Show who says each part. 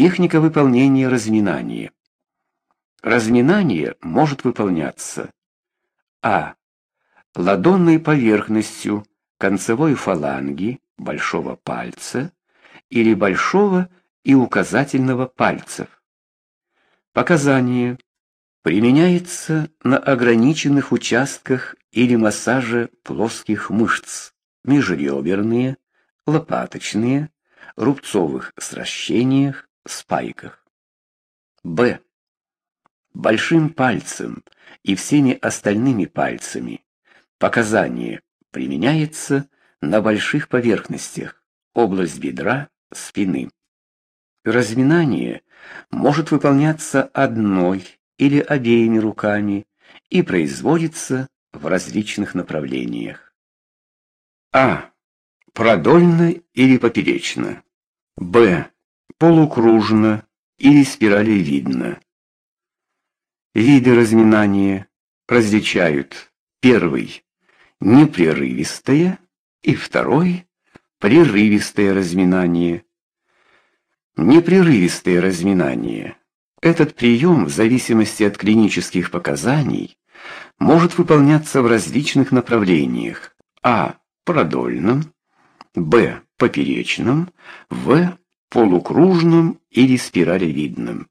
Speaker 1: Техника выполнения разминания. Разминание может выполняться а. ладонной поверхностью концевой фаланги большого пальца или большого и указательного пальцев. Показание применяется на ограниченных участках или массаже плоских мышц: межреберные, лопаточные, рубцовых сращениях, спайках. Б. Большим пальцем и всеми остальными пальцами. Показание применяется на больших поверхностях: область бедра, спины. Разминание может выполняться одной или обеими руками и производится в различных направлениях. А. Продольно или поперечно. Б. Полукружно или спиралевидно. Виды разминания различают первый непрерывистое и второй прерывистое разминание. Непрерывистое разминание. Этот прием, в зависимости от клинических показаний, может выполняться в различных направлениях: а продольном, б поперечном, в полукружном или спиралевидном.